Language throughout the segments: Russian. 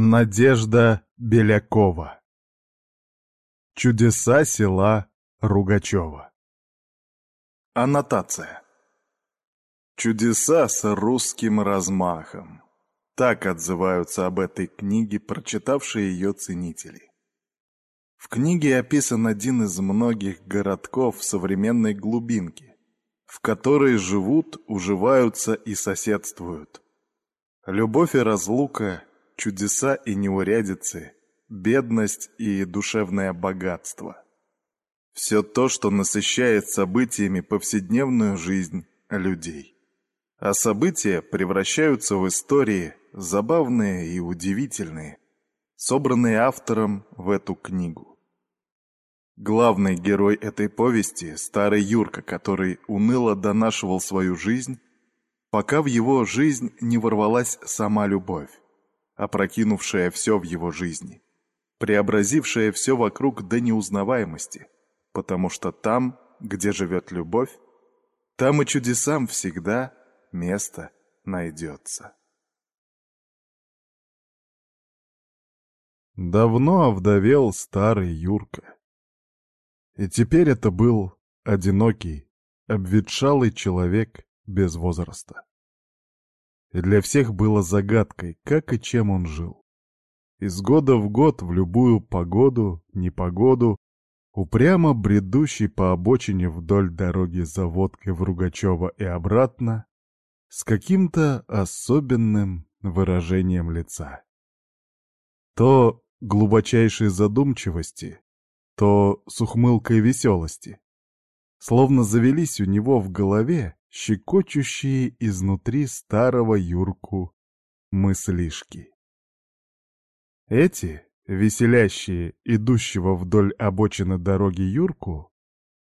Надежда Белякова Чудеса села Ругачева Аннотация Чудеса с русским размахом. Так отзываются об этой книге прочитавшие ее ценители. В книге описан один из многих городков современной глубинки, в которой живут, уживаются и соседствуют. Любовь и разлука, чудеса и неурядицы, бедность и душевное богатство. Все то, что насыщает событиями повседневную жизнь людей. А события превращаются в истории, забавные и удивительные, собранные автором в эту книгу. Главный герой этой повести – старый Юрка, который уныло донашивал свою жизнь, пока в его жизнь не ворвалась сама любовь опрокинувшая все в его жизни, преобразившая все вокруг до неузнаваемости, потому что там, где живет любовь, там и чудесам всегда место найдется. Давно овдовел старый Юрка. И теперь это был одинокий, обветшалый человек без возраста и для всех было загадкой, как и чем он жил. Из года в год, в любую погоду, непогоду, упрямо бредущий по обочине вдоль дороги за водкой в Ругачева и обратно, с каким-то особенным выражением лица. То глубочайшей задумчивости, то с ухмылкой веселости. Словно завелись у него в голове щекочущие изнутри старого Юрку мыслишки. Эти, веселящие идущего вдоль обочины дороги Юрку,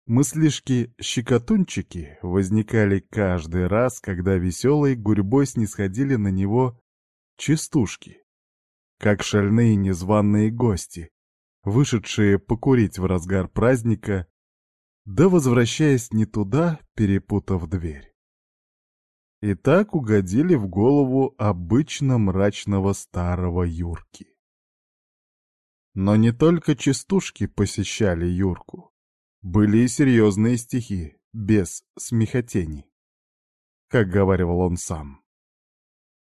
мыслишки-щекотунчики возникали каждый раз, когда веселой гурьбой снисходили на него частушки, как шальные незваные гости, вышедшие покурить в разгар праздника да возвращаясь не туда, перепутав дверь. И так угодили в голову обычно мрачного старого Юрки. Но не только частушки посещали Юрку. Были и серьезные стихи, без смехотений. Как говаривал он сам.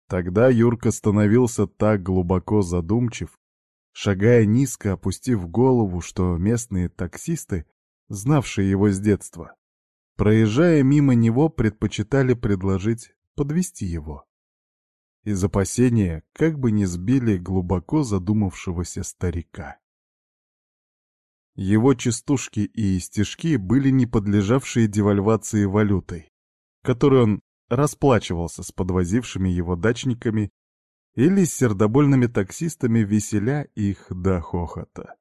Тогда Юрка становился так глубоко задумчив, шагая низко, опустив голову, что местные таксисты знавшие его с детства, проезжая мимо него, предпочитали предложить подвести его. Из опасения, как бы не сбили глубоко задумавшегося старика. Его частушки и стишки были не подлежавшие девальвации валютой, которой он расплачивался с подвозившими его дачниками или с сердобольными таксистами, веселя их до хохота.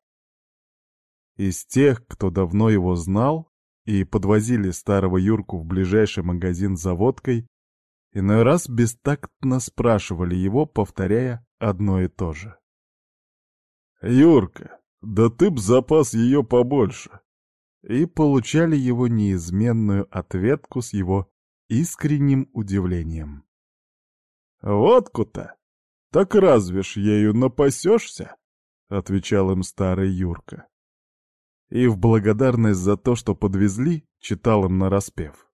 Из тех, кто давно его знал и подвозили старого Юрку в ближайший магазин за водкой, иной раз бестактно спрашивали его, повторяя одно и то же. «Юрка, да ты б запас ее побольше!» И получали его неизменную ответку с его искренним удивлением. «Водку-то? Так разве ж ею напасешься?» — отвечал им старый Юрка и в благодарность за то, что подвезли, читал им нараспев.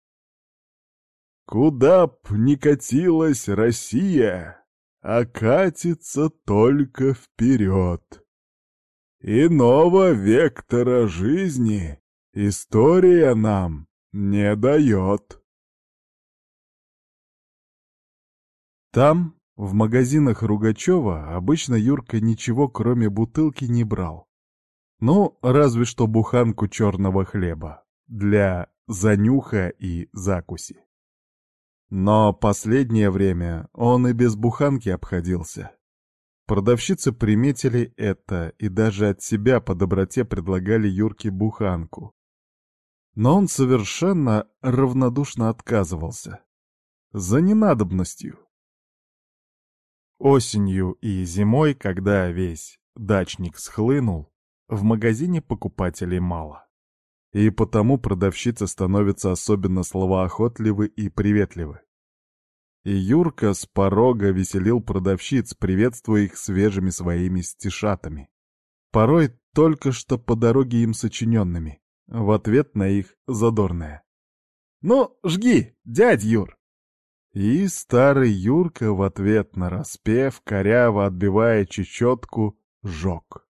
«Куда б ни катилась Россия, а катится только вперед. Иного вектора жизни история нам не дает». Там, в магазинах Ругачева, обычно Юрка ничего кроме бутылки не брал. Ну, разве что буханку черного хлеба для занюха и закуси. Но последнее время он и без буханки обходился. Продавщицы приметили это и даже от себя по доброте предлагали Юрке буханку. Но он совершенно равнодушно отказывался. За ненадобностью. Осенью и зимой, когда весь дачник схлынул, в магазине покупателей мало. И потому продавщицы становятся особенно словоохотливы и приветливы. и Юрка с порога веселил продавщиц, приветствуя их свежими своими стишатами. Порой только что по дороге им сочиненными, в ответ на их задорное. «Ну, жги, дядь Юр!» И старый Юрка в ответ на распев, коряво отбивая чечетку, жег.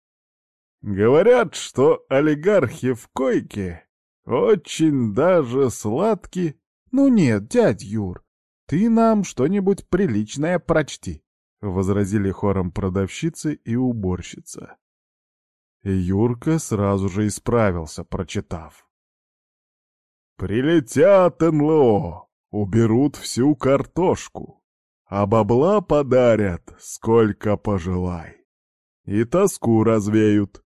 Говорят, что олигархи в койке очень даже сладкие. Ну нет, дядь Юр, ты нам что-нибудь приличное прочти, — возразили хором продавщицы и уборщица. Юрка сразу же исправился, прочитав. «Прилетят НЛО, уберут всю картошку, а бабла подарят, сколько пожелай, и тоску развеют.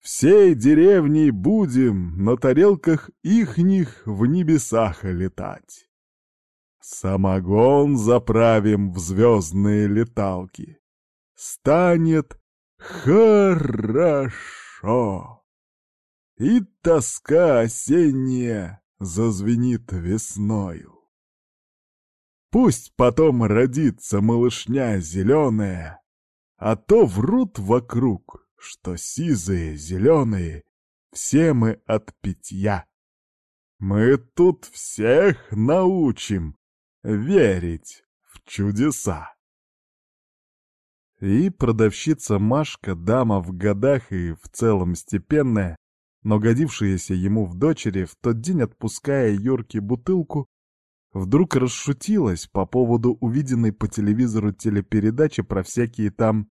Всей деревней будем на тарелках ихних в небесах летать. Самогон заправим в звездные леталки. Станет хорошо. И тоска осенняя зазвенит весною. Пусть потом родится малышня зеленая, а то врут вокруг, что сизые, зеленые, все мы от питья. Мы тут всех научим верить в чудеса. И продавщица Машка, дама в годах и в целом степенная, но годившаяся ему в дочери, в тот день отпуская Юрке бутылку, вдруг расшутилась по поводу увиденной по телевизору телепередачи про всякие там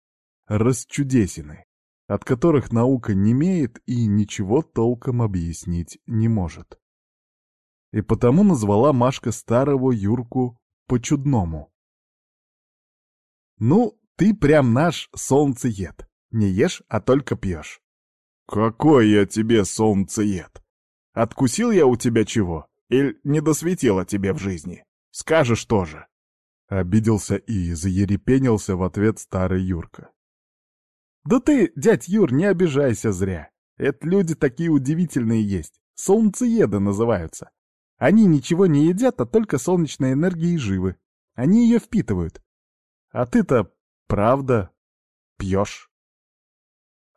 расчудесины, от которых наука не имеет и ничего толком объяснить не может. И потому назвала Машка старого Юрку по-чудному. «Ну, ты прям наш солнцеед. Не ешь, а только пьешь». «Какой я тебе солнцеед? Откусил я у тебя чего? Или не досветило тебе в жизни? Скажешь тоже». Обиделся и заерепенился в ответ старый Юрка. «Да ты, дядь Юр, не обижайся зря. Это люди такие удивительные есть. Солнцееды называются. Они ничего не едят, а только солнечной энергией живы. Они ее впитывают. А ты-то, правда, пьешь».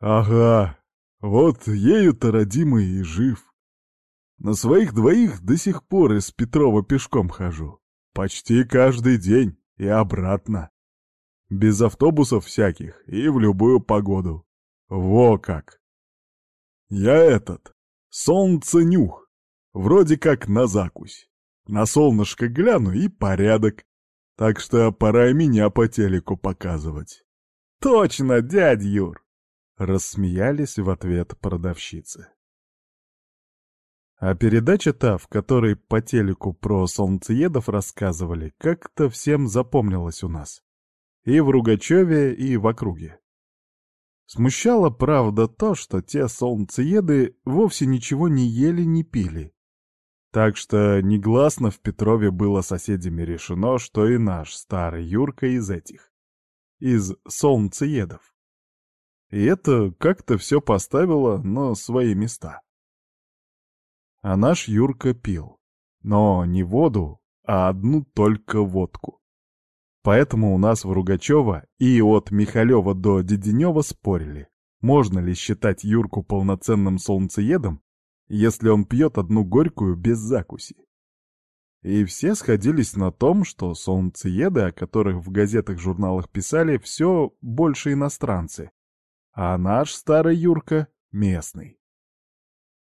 «Ага, вот ею-то родимый и жив. На своих двоих до сих пор из Петрова пешком хожу. Почти каждый день и обратно. Без автобусов всяких и в любую погоду. Во как! Я этот, солнценюх, вроде как на закусь. На солнышко гляну и порядок. Так что пора меня по телеку показывать. Точно, дядь Юр! Рассмеялись в ответ продавщицы. А передача та, в которой по телеку про солнцеедов рассказывали, как-то всем запомнилась у нас. И в Ругачеве, и в округе. Смущало, правда, то, что те солнцееды вовсе ничего не ели, не пили. Так что негласно в Петрове было соседями решено, что и наш старый Юрка из этих. Из солнцеедов. И это как-то все поставило на свои места. А наш Юрка пил. Но не воду, а одну только водку. Поэтому у нас в Ругачева и от Михалева до Деденева спорили, можно ли считать Юрку полноценным солнцеедом, если он пьет одну горькую без закуси. И все сходились на том, что солнцееды, о которых в газетах-журналах писали, все больше иностранцы, а наш старый Юрка местный.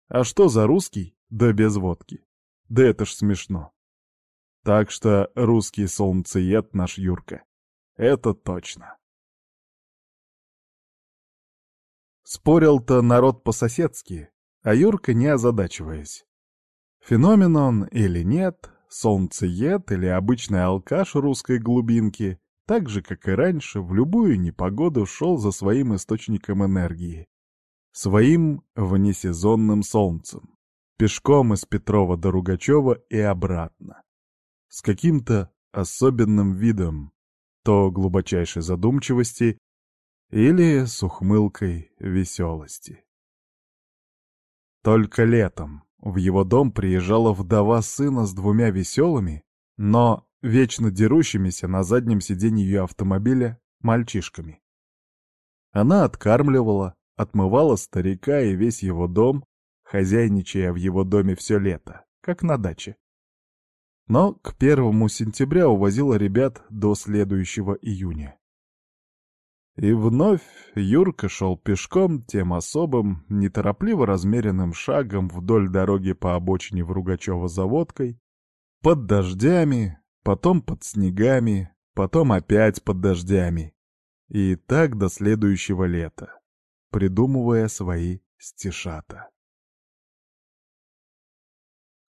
А что за русский? Да без водки. Да это ж смешно. Так что русский солнцеед наш Юрка. Это точно. Спорил-то народ по-соседски, а Юрка не озадачиваясь. Феномен он или нет, солнцеед или обычный алкаш русской глубинки, так же, как и раньше, в любую непогоду шел за своим источником энергии. Своим внесезонным солнцем. Пешком из Петрова до Ругачева и обратно. С каким-то особенным видом, то глубочайшей задумчивости или с ухмылкой веселости. Только летом в его дом приезжала вдова сына с двумя веселыми, но вечно дерущимися на заднем сиденье ее автомобиля мальчишками. Она откармливала, отмывала старика и весь его дом, хозяйничая в его доме все лето, как на даче. Но к первому сентября увозила ребят до следующего июня. И вновь Юрка шел пешком тем особым, неторопливо размеренным шагом вдоль дороги по обочине в Ругачева-заводкой, под дождями, потом под снегами, потом опять под дождями. И так до следующего лета, придумывая свои стишата.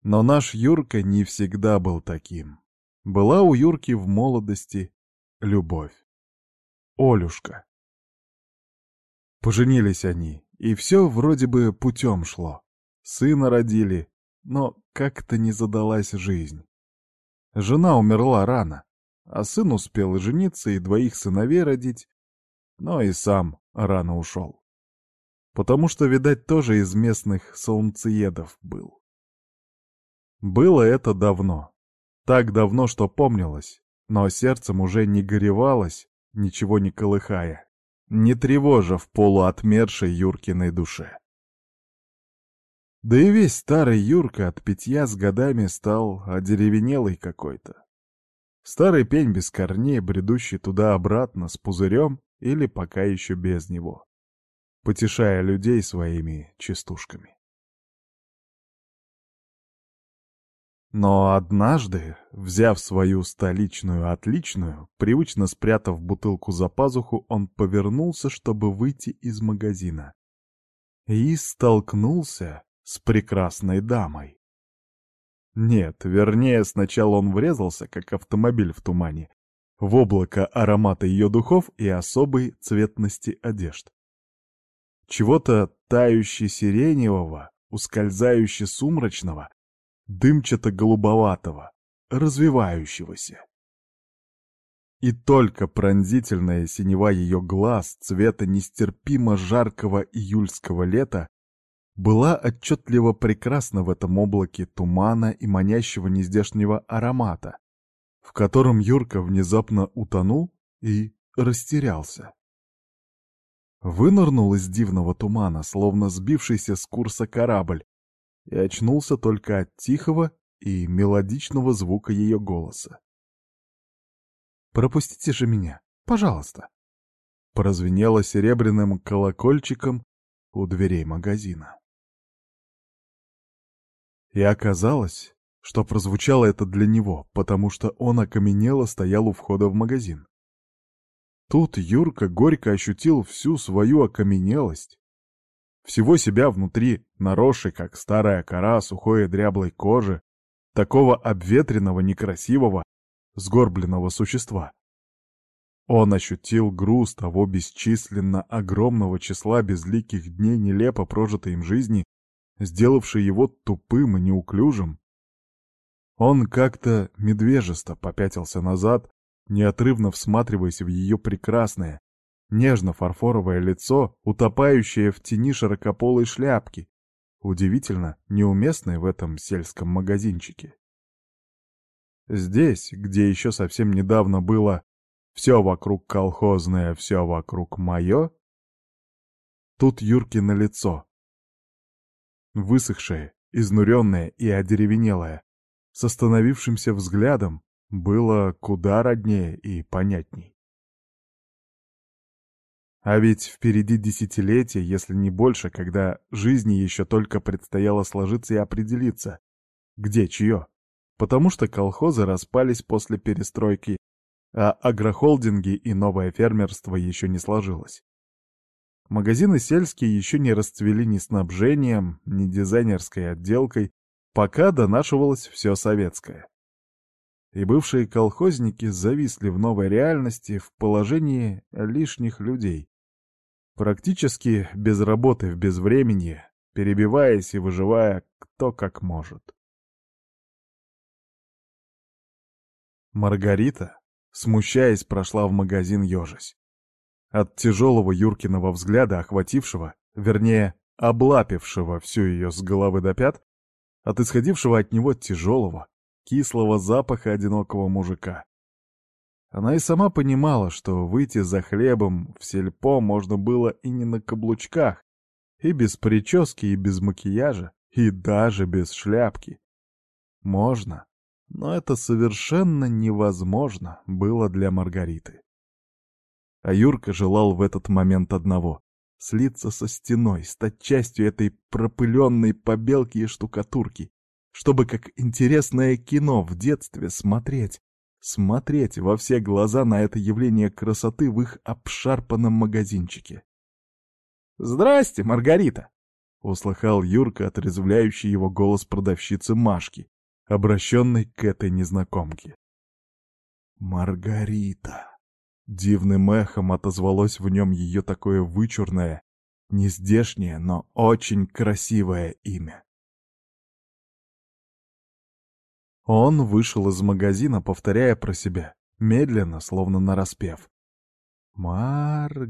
Но наш Юрка не всегда был таким. Была у Юрки в молодости любовь. Олюшка. Поженились они, и все вроде бы путем шло. Сына родили, но как-то не задалась жизнь. Жена умерла рано, а сын успел жениться и двоих сыновей родить, но и сам рано ушел. Потому что, видать, тоже из местных солнцеедов был. Было это давно. Так давно, что помнилось, но сердцем уже не горевалось, ничего не колыхая, не тревожа в полуотмершей Юркиной душе. Да и весь старый Юрка от питья с годами стал одеревенелый какой-то. Старый пень без корней, бредущий туда-обратно с пузырем или пока еще без него, потешая людей своими частушками. Но однажды, взяв свою столичную отличную, привычно спрятав бутылку за пазуху, он повернулся, чтобы выйти из магазина. И столкнулся с прекрасной дамой. Нет, вернее, сначала он врезался, как автомобиль в тумане, в облако аромата ее духов и особой цветности одежд. Чего-то тающе сиреневого, ускользающе сумрачного, дымчато-голубоватого, развивающегося. И только пронзительная синева ее глаз цвета нестерпимо жаркого июльского лета была отчетливо прекрасна в этом облаке тумана и манящего нездешнего аромата, в котором Юрка внезапно утонул и растерялся. Вынырнул из дивного тумана, словно сбившийся с курса корабль, и очнулся только от тихого и мелодичного звука ее голоса. «Пропустите же меня, пожалуйста!» Прозвенело серебряным колокольчиком у дверей магазина. И оказалось, что прозвучало это для него, потому что он окаменело стоял у входа в магазин. Тут Юрка горько ощутил всю свою окаменелость, всего себя внутри, наросшей, как старая кора сухой и дряблой кожи, такого обветренного, некрасивого, сгорбленного существа. Он ощутил груз того бесчисленно огромного числа безликих дней нелепо прожитой им жизни, сделавшей его тупым и неуклюжим. Он как-то медвежисто попятился назад, неотрывно всматриваясь в ее прекрасное, Нежно-фарфоровое лицо, утопающее в тени широкополой шляпки, удивительно неуместной в этом сельском магазинчике. Здесь, где еще совсем недавно было «все вокруг колхозное, все вокруг мое», тут Юркино лицо. Высохшее, изнуренное и одеревенелое, с остановившимся взглядом, было куда роднее и понятней. А ведь впереди десятилетия, если не больше, когда жизни еще только предстояло сложиться и определиться, где чье. Потому что колхозы распались после перестройки, а агрохолдинги и новое фермерство еще не сложилось. Магазины сельские еще не расцвели ни снабжением, ни дизайнерской отделкой, пока донашивалось все советское. И бывшие колхозники зависли в новой реальности в положении лишних людей, Практически без работы в безвременье, перебиваясь и выживая кто как может. Маргарита, смущаясь, прошла в магазин ежась. От тяжелого Юркиного взгляда, охватившего, вернее, облапившего всю ее с головы до пят, от исходившего от него тяжелого, кислого запаха одинокого мужика. Она и сама понимала, что выйти за хлебом в сельпо можно было и не на каблучках, и без прически, и без макияжа, и даже без шляпки. Можно, но это совершенно невозможно было для Маргариты. А Юрка желал в этот момент одного — слиться со стеной, стать частью этой пропыленной побелки и штукатурки, чтобы как интересное кино в детстве смотреть, смотреть во все глаза на это явление красоты в их обшарпанном магазинчике. «Здрасте, Маргарита!» — услыхал Юрка отрезвляющий его голос продавщицы Машки, обращенный к этой незнакомке. «Маргарита!» Дивным эхом отозвалось в нем ее такое вычурное, нездешнее, но очень красивое имя. Он вышел из магазина, повторяя про себя, медленно, словно нараспев. «Маргарита!»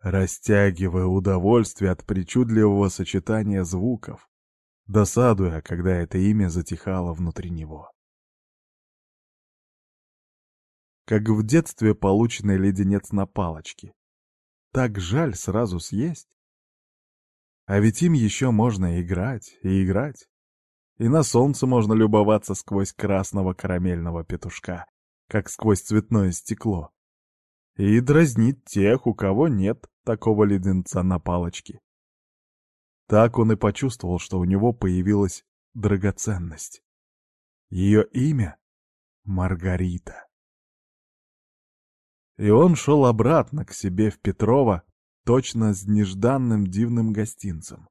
Растягивая удовольствие от причудливого сочетания звуков, досадуя, когда это имя затихало внутри него. Как в детстве полученный леденец на палочке. Так жаль сразу съесть. А ведь им еще можно играть и играть. И на солнце можно любоваться сквозь красного карамельного петушка, как сквозь цветное стекло. И дразнить тех, у кого нет такого леденца на палочке. Так он и почувствовал, что у него появилась драгоценность. Ее имя — Маргарита. И он шел обратно к себе в Петрова, точно с нежданным дивным гостинцем.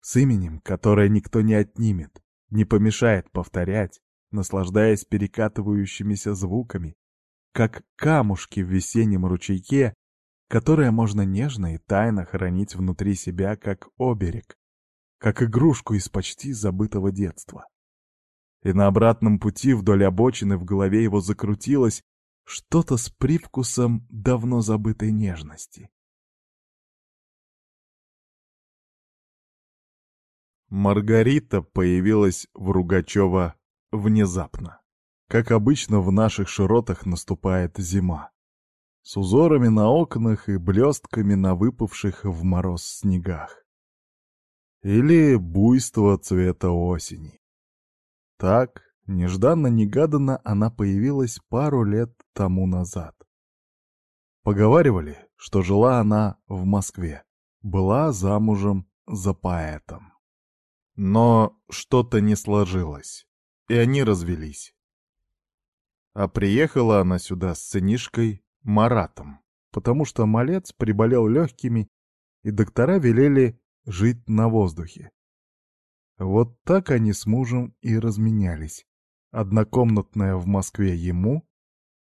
С именем, которое никто не отнимет, не помешает повторять, наслаждаясь перекатывающимися звуками, как камушки в весеннем ручейке, которое можно нежно и тайно хранить внутри себя, как оберег, как игрушку из почти забытого детства. И на обратном пути вдоль обочины в голове его закрутилось что-то с привкусом давно забытой нежности. Маргарита появилась в Ругачева внезапно. Как обычно в наших широтах наступает зима с узорами на окнах и блестками на выпавших в мороз снегах. Или буйство цвета осени. Так, нежданно-негаданно она появилась пару лет тому назад. Поговаривали, что жила она в Москве, была замужем за поэтом. Но что-то не сложилось, и они развелись. А приехала она сюда с сынишкой Маратом, потому что малец приболел легкими, и доктора велели жить на воздухе. Вот так они с мужем и разменялись. Однокомнатная в Москве ему,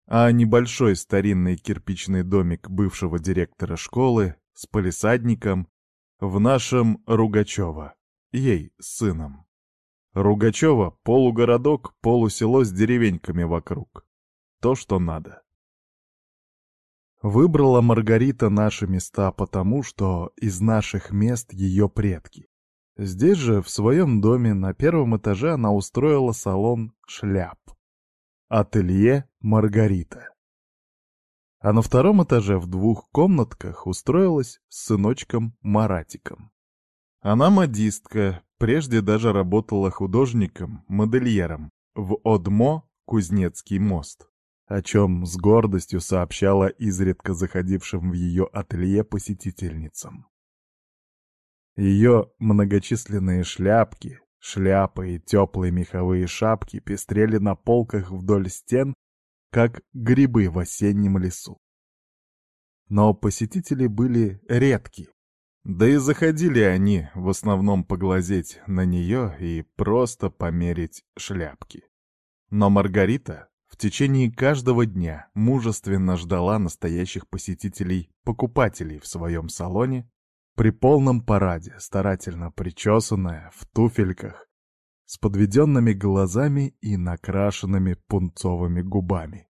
а небольшой старинный кирпичный домик бывшего директора школы с полисадником в нашем Ругачево, ей с сыном. Ругачево — полугородок, полусело с деревеньками вокруг. То, что надо. Выбрала Маргарита наши места потому, что из наших мест ее предки. Здесь же, в своем доме, на первом этаже она устроила салон шляп. Ателье Маргарита. А на втором этаже в двух комнатках устроилась с сыночком Маратиком. Она модистка, прежде даже работала художником, модельером в Одмо Кузнецкий мост о чем с гордостью сообщала изредка заходившим в ее ателье посетительницам. Ее многочисленные шляпки, шляпы и теплые меховые шапки пестрели на полках вдоль стен, как грибы в осеннем лесу. Но посетители были редки, да и заходили они в основном поглазеть на нее и просто померить шляпки. Но Маргарита в течение каждого дня мужественно ждала настоящих посетителей-покупателей в своем салоне при полном параде, старательно причесанная, в туфельках, с подведенными глазами и накрашенными пунцовыми губами.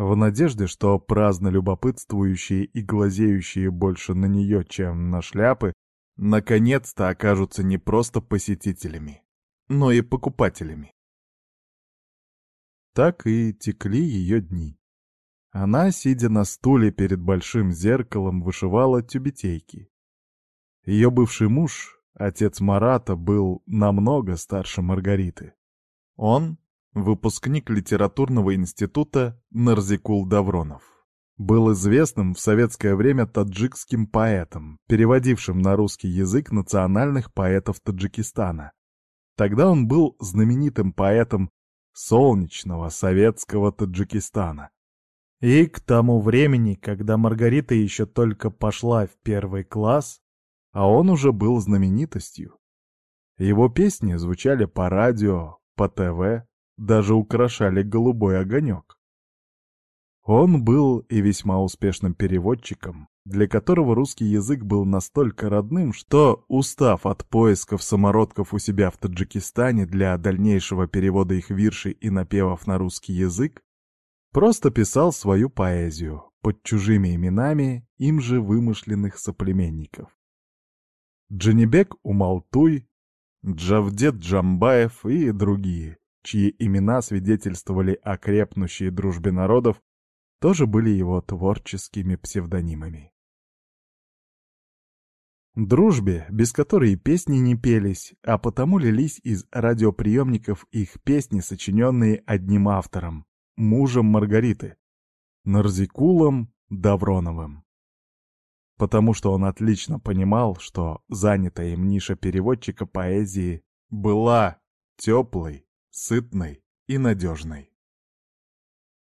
В надежде, что праздно любопытствующие и глазеющие больше на нее, чем на шляпы, наконец-то окажутся не просто посетителями, но и покупателями. Так и текли ее дни. Она, сидя на стуле перед большим зеркалом, вышивала тюбетейки. Ее бывший муж, отец Марата, был намного старше Маргариты. Он — выпускник литературного института Нарзикул Давронов. Был известным в советское время таджикским поэтом, переводившим на русский язык национальных поэтов Таджикистана. Тогда он был знаменитым поэтом солнечного советского Таджикистана. И к тому времени, когда Маргарита еще только пошла в первый класс, а он уже был знаменитостью. Его песни звучали по радио, по ТВ, даже украшали голубой огонек. Он был и весьма успешным переводчиком, для которого русский язык был настолько родным, что, устав от поисков самородков у себя в Таджикистане для дальнейшего перевода их виршей и напевов на русский язык, просто писал свою поэзию под чужими именами им же вымышленных соплеменников. Джанибек Умалтуй, Джавдет Джамбаев и другие, чьи имена свидетельствовали о крепнущей дружбе народов, тоже были его творческими псевдонимами. Дружбе, без которой песни не пелись, а потому лились из радиоприемников их песни, сочиненные одним автором, мужем Маргариты, Нарзикулом Давроновым потому что он отлично понимал, что занятая им ниша переводчика поэзии была теплой, сытной и надежной.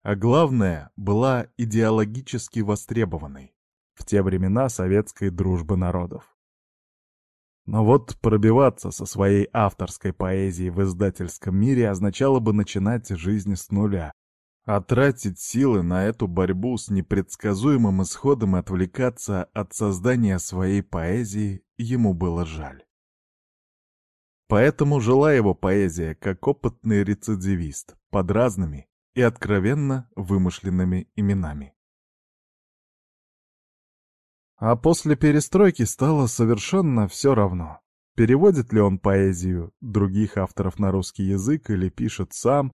А главное, была идеологически востребованной в те времена советской дружбы народов. Но вот пробиваться со своей авторской поэзией в издательском мире означало бы начинать жизнь с нуля, а тратить силы на эту борьбу с непредсказуемым исходом и отвлекаться от создания своей поэзии ему было жаль. Поэтому жила его поэзия как опытный рецидивист под разными и откровенно вымышленными именами. А после перестройки стало совершенно все равно, переводит ли он поэзию других авторов на русский язык или пишет сам,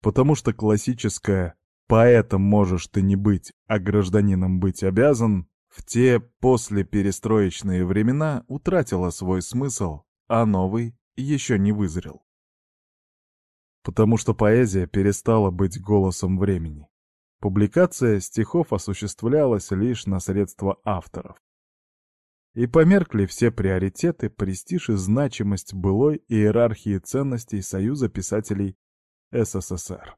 потому что классическое «поэтом можешь ты не быть, а гражданином быть обязан» в те послеперестроечные времена утратила свой смысл, а новый еще не вызрел. Потому что поэзия перестала быть голосом времени. Публикация стихов осуществлялась лишь на средства авторов. И померкли все приоритеты, престиж и значимость былой иерархии ценностей Союза писателей СССР.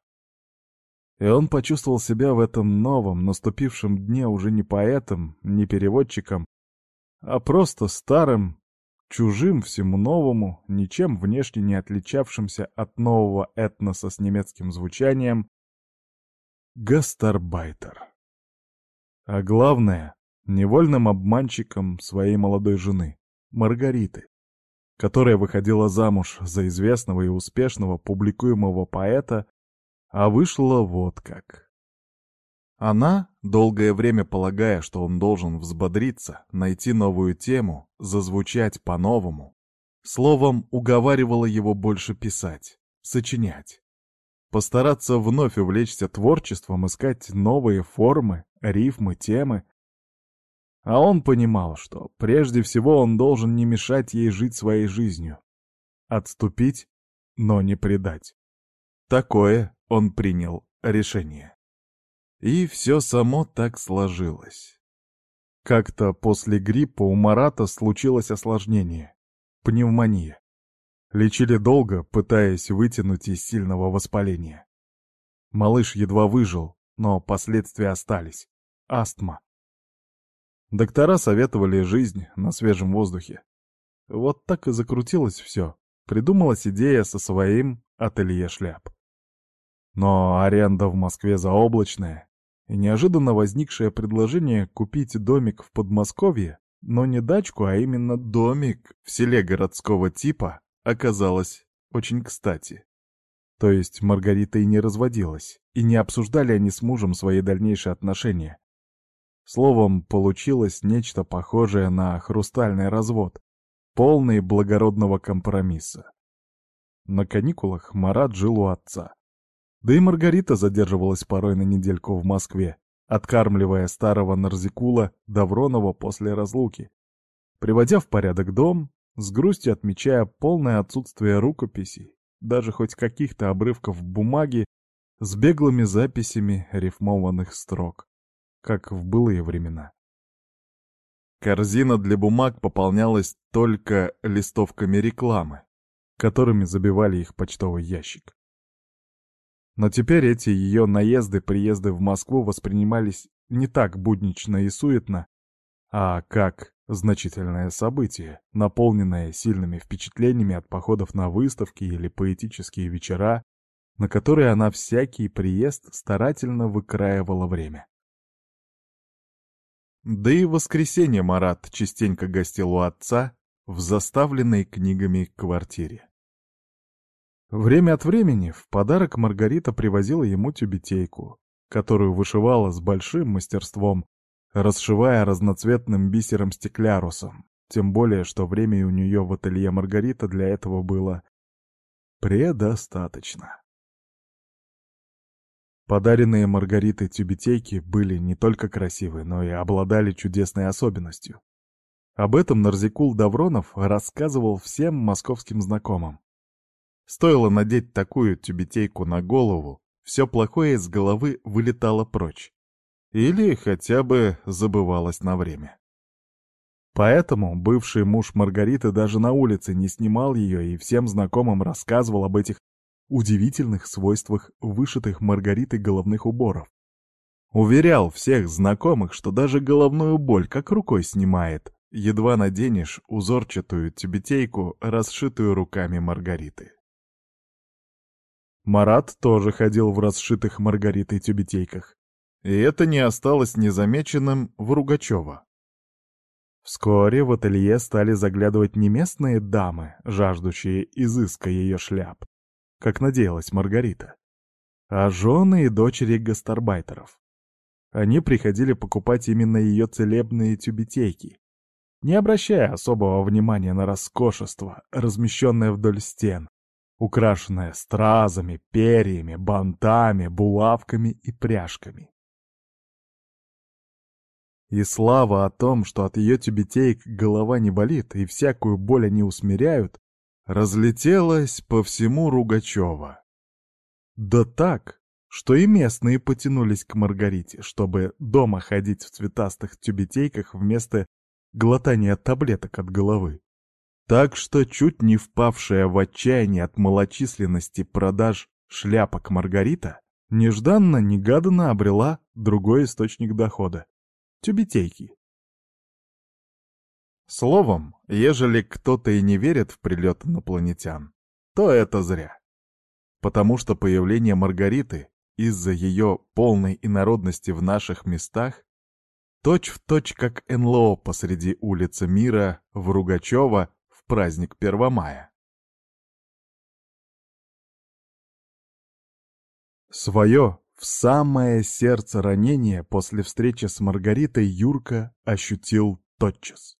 И он почувствовал себя в этом новом, наступившем дне уже не поэтом, не переводчиком, а просто старым, чужим всему новому, ничем внешне не отличавшимся от нового этноса с немецким звучанием, гастарбайтер. А главное, невольным обманщиком своей молодой жены, Маргариты которая выходила замуж за известного и успешного публикуемого поэта, а вышла вот как. Она, долгое время полагая, что он должен взбодриться, найти новую тему, зазвучать по-новому, словом, уговаривала его больше писать, сочинять. Постараться вновь увлечься творчеством, искать новые формы, рифмы, темы, а он понимал, что прежде всего он должен не мешать ей жить своей жизнью. Отступить, но не предать. Такое он принял решение. И все само так сложилось. Как-то после гриппа у Марата случилось осложнение — пневмония. Лечили долго, пытаясь вытянуть из сильного воспаления. Малыш едва выжил, но последствия остались. Астма. Доктора советовали жизнь на свежем воздухе. Вот так и закрутилось все. Придумалась идея со своим ателье шляп. Но аренда в Москве заоблачная, и неожиданно возникшее предложение купить домик в Подмосковье, но не дачку, а именно домик в селе городского типа, оказалось очень кстати. То есть Маргарита и не разводилась, и не обсуждали они с мужем свои дальнейшие отношения, Словом, получилось нечто похожее на хрустальный развод, полный благородного компромисса. На каникулах Марат жил у отца. Да и Маргарита задерживалась порой на недельку в Москве, откармливая старого Нарзикула Давронова после разлуки, приводя в порядок дом, с грустью отмечая полное отсутствие рукописей, даже хоть каких-то обрывков бумаги с беглыми записями рифмованных строк, как в былые времена. Корзина для бумаг пополнялась только листовками рекламы, которыми забивали их почтовый ящик. Но теперь эти ее наезды-приезды в Москву воспринимались не так буднично и суетно, а как значительное событие, наполненное сильными впечатлениями от походов на выставки или поэтические вечера, на которые она всякий приезд старательно выкраивала время. Да и в воскресенье Марат частенько гостил у отца в заставленной книгами квартире. Время от времени в подарок Маргарита привозила ему тюбетейку, которую вышивала с большим мастерством, расшивая разноцветным бисером стеклярусом, тем более, что времени у нее в ателье Маргарита для этого было предостаточно. Подаренные Маргаритой тюбетейки были не только красивы, но и обладали чудесной особенностью. Об этом Нарзикул Давронов рассказывал всем московским знакомым. Стоило надеть такую тюбетейку на голову, все плохое из головы вылетало прочь. Или хотя бы забывалось на время. Поэтому бывший муж Маргариты даже на улице не снимал ее и всем знакомым рассказывал об этих удивительных свойствах вышитых Маргаритой головных уборов. Уверял всех знакомых, что даже головную боль как рукой снимает, едва наденешь узорчатую тюбетейку, расшитую руками Маргариты. Марат тоже ходил в расшитых Маргаритой тюбетейках. И это не осталось незамеченным в Ругачева. Вскоре в ателье стали заглядывать не местные дамы, жаждущие изыска ее шляп, как надеялась Маргарита, а жены и дочери гастарбайтеров. Они приходили покупать именно ее целебные тюбетейки, не обращая особого внимания на роскошество, размещенное вдоль стен, украшенное стразами, перьями, бантами, булавками и пряжками. И слава о том, что от ее тюбетеек голова не болит и всякую боль они усмиряют, разлетелась по всему Ругачева. Да так, что и местные потянулись к Маргарите, чтобы дома ходить в цветастых тюбетейках вместо глотания таблеток от головы. Так что чуть не впавшая в отчаяние от малочисленности продаж шляпок Маргарита нежданно-негаданно обрела другой источник дохода — тюбетейки. Словом, ежели кто-то и не верит в прилет инопланетян, то это зря. Потому что появление Маргариты из-за ее полной инородности в наших местах точь в точь как НЛО посреди улицы мира в Ругачева в праздник Первомая. Свое в самое сердце ранения после встречи с Маргаритой Юрка ощутил тотчас.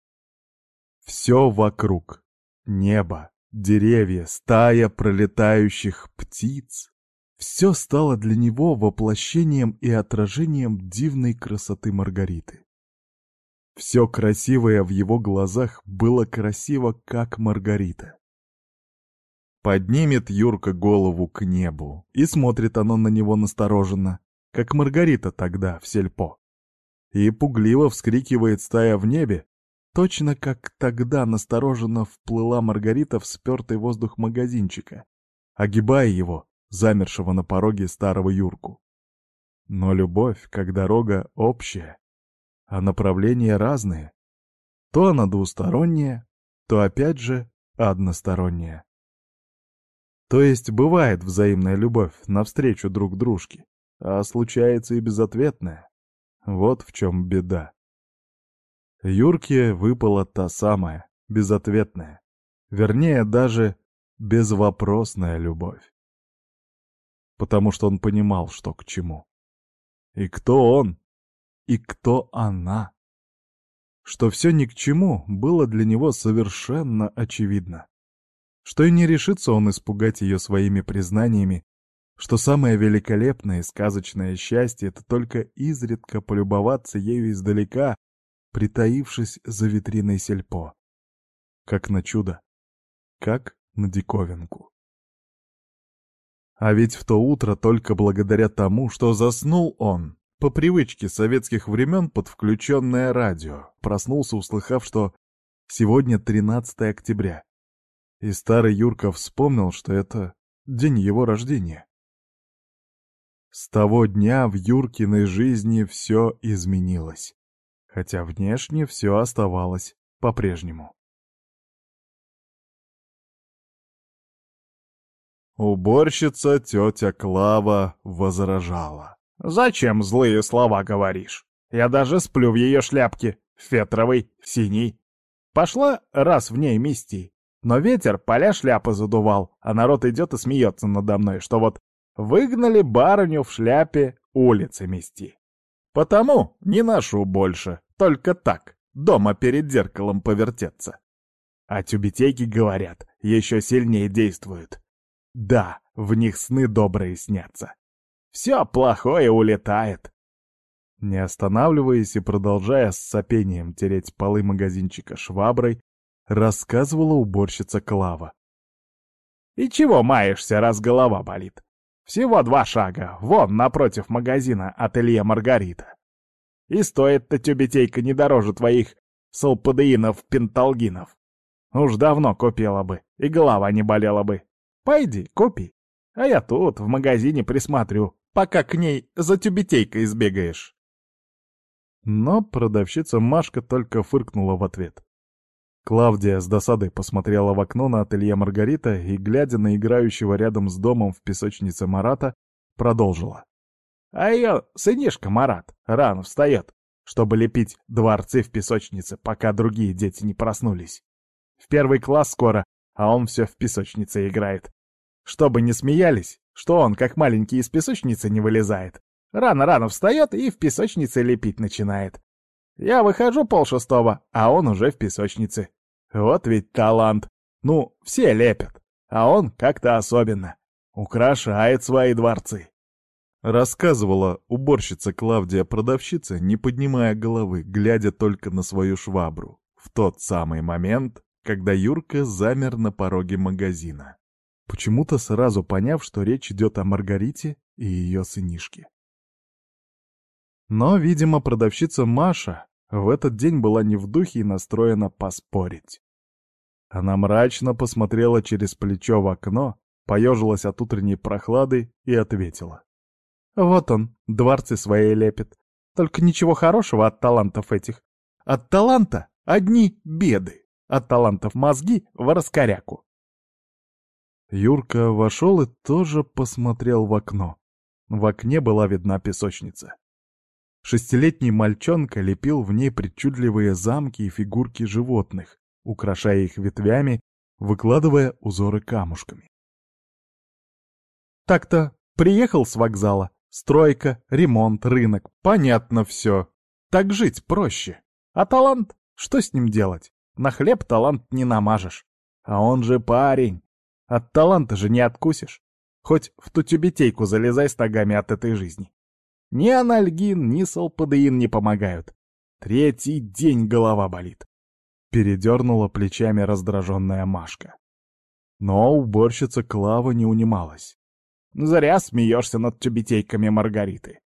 Все вокруг — небо, деревья, стая пролетающих птиц — все стало для него воплощением и отражением дивной красоты Маргариты. Все красивое в его глазах было красиво, как Маргарита. Поднимет Юрка голову к небу, и смотрит оно на него настороженно, как Маргарита тогда в сельпо. И пугливо вскрикивает стая в небе, Точно как тогда настороженно вплыла Маргарита в спертый воздух магазинчика, огибая его, замершего на пороге старого Юрку. Но любовь, как дорога, общая, а направления разные. То она двусторонняя, то опять же односторонняя. То есть бывает взаимная любовь навстречу друг дружке, а случается и безответная. Вот в чем беда. Юрке выпала та самая, безответная, вернее, даже безвопросная любовь. Потому что он понимал, что к чему. И кто он, и кто она. Что все ни к чему было для него совершенно очевидно. что и не решится он испугать ее своими признаниями, что самое великолепное и сказочное счастье — это только изредка полюбоваться ею издалека, притаившись за витриной сельпо. Как на чудо, как на диковинку. А ведь в то утро только благодаря тому, что заснул он, по привычке советских времен под включенное радио, проснулся, услыхав, что сегодня 13 октября. И старый Юрка вспомнил, что это день его рождения. С того дня в Юркиной жизни все изменилось, хотя внешне все оставалось по-прежнему. Уборщица тетя Клава возражала. «Зачем злые слова говоришь? Я даже сплю в ее шляпке, фетровой, синей. Пошла раз в ней мести. Но ветер поля шляпы задувал, а народ идет и смеется надо мной, что вот выгнали барыню в шляпе улицы мести. Потому не ношу больше, только так, дома перед зеркалом повертеться. А тюбетейки, говорят, еще сильнее действуют. Да, в них сны добрые снятся. Все плохое улетает. Не останавливаясь и продолжая с сопением тереть полы магазинчика шваброй, рассказывала уборщица Клава. «И чего маешься, раз голова болит? Всего два шага, вон, напротив магазина ателье Маргарита. И стоит-то тюбетейка не дороже твоих салпадеинов-пенталгинов. Уж давно купила бы, и голова не болела бы. Пойди, купи. А я тут, в магазине, присмотрю, пока к ней за тюбетейкой сбегаешь. Но продавщица Машка только фыркнула в ответ. Клавдия с досадой посмотрела в окно на ателье Маргарита и, глядя на играющего рядом с домом в песочнице Марата, продолжила. А ее сынишка Марат рано встает, чтобы лепить дворцы в песочнице, пока другие дети не проснулись. В первый класс скоро, а он все в песочнице играет. Чтобы не смеялись, что он, как маленький, из песочницы не вылезает. Рано-рано встает и в песочнице лепить начинает. Я выхожу полшестого, а он уже в песочнице. Вот ведь талант. Ну, все лепят, а он как-то особенно. Украшает свои дворцы. Рассказывала уборщица Клавдия-продавщица, не поднимая головы, глядя только на свою швабру, в тот самый момент, когда Юрка замер на пороге магазина почему-то сразу поняв, что речь идет о Маргарите и ее сынишке. Но, видимо, продавщица Маша в этот день была не в духе и настроена поспорить. Она мрачно посмотрела через плечо в окно, поежилась от утренней прохлады и ответила. «Вот он, дворцы свои лепит. Только ничего хорошего от талантов этих. От таланта одни беды, от талантов мозги в раскоряку. Юрка вошел и тоже посмотрел в окно. В окне была видна песочница. Шестилетний мальчонка лепил в ней причудливые замки и фигурки животных, украшая их ветвями, выкладывая узоры камушками. Так-то приехал с вокзала. Стройка, ремонт, рынок. Понятно все. Так жить проще. А талант? Что с ним делать? На хлеб талант не намажешь. А он же парень. От таланта же не откусишь. Хоть в ту тюбетейку залезай с ногами от этой жизни. Ни анальгин, ни салпадеин не помогают. Третий день голова болит. Передернула плечами раздраженная Машка. Но уборщица Клава не унималась. Зря смеешься над тюбетейками Маргариты.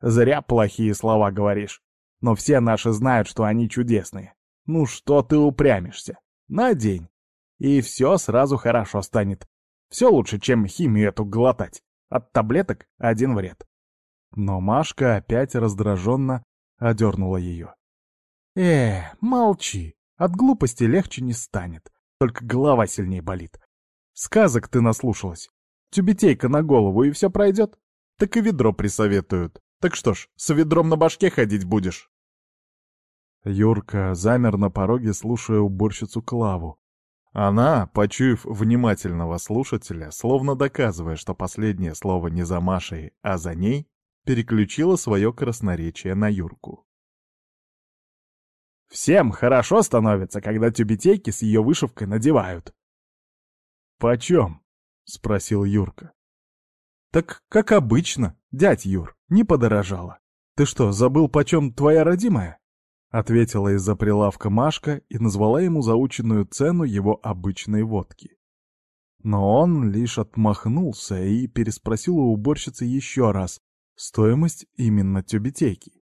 Зря плохие слова говоришь. Но все наши знают, что они чудесные. Ну что ты упрямишься? Надень и все сразу хорошо станет. Все лучше, чем химию эту глотать. От таблеток один вред. Но Машка опять раздраженно одернула ее. «Э, молчи, от глупости легче не станет, только голова сильнее болит. Сказок ты наслушалась. Тюбетейка на голову, и все пройдет. Так и ведро присоветуют. Так что ж, с ведром на башке ходить будешь?» Юрка замер на пороге, слушая уборщицу Клаву, она, почуяв внимательного слушателя, словно доказывая, что последнее слово не за Машей, а за ней, переключила свое красноречие на Юрку. «Всем хорошо становится, когда тюбетейки с ее вышивкой надевают», «Почем?» — спросил Юрка. «Так как обычно, дядь Юр, не подорожало. Ты что, забыл, почем твоя родимая?» Ответила из-за прилавка Машка и назвала ему заученную цену его обычной водки. Но он лишь отмахнулся и переспросил у уборщицы еще раз стоимость именно тюбетейки.